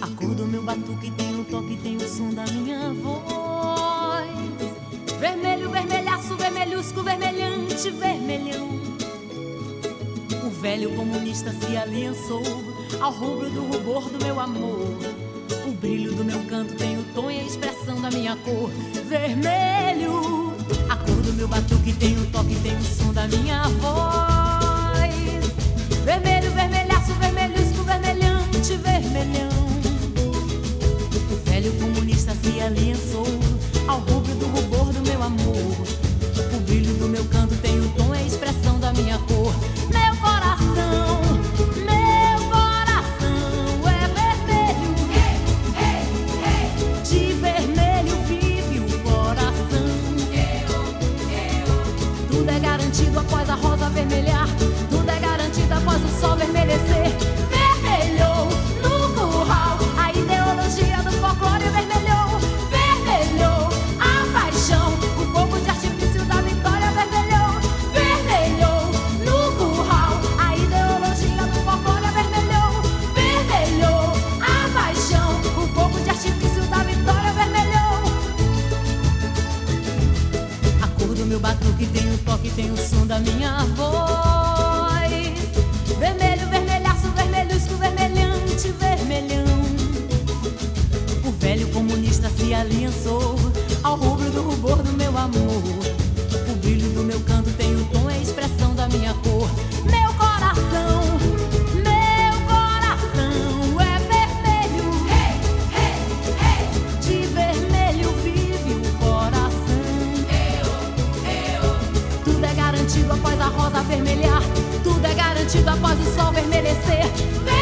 A cor do meu batuque tem o toque, tem o som da minha voz. Vermelho, vermelhaço, vermelhusco, vermelhante, vermelhão. O velho comunista se aliançou ao rubro do rubor do meu amor. O brilho do meu canto tem o tom e a expressão da minha cor. Vermelho, a cor do meu batuque tem o toque, tem o som da minha voz. Se aliançou ao rubro do rubor do meu amor. O brilho do meu canto tem o tom e a expressão da minha cor. Meu coração, meu coração é vermelho. De vermelho vive o coração. Tudo é garantido após a rosa vermelhar. Meu batuque tem o toque, tem o som da minha voz. Vermelho, vermelhaço, vermelhusco, vermelhante, vermelhão. O velho comunista se aliançou ao rubro do rubor do meu amor. Garantido após o sol vermelhecer. Vermelho.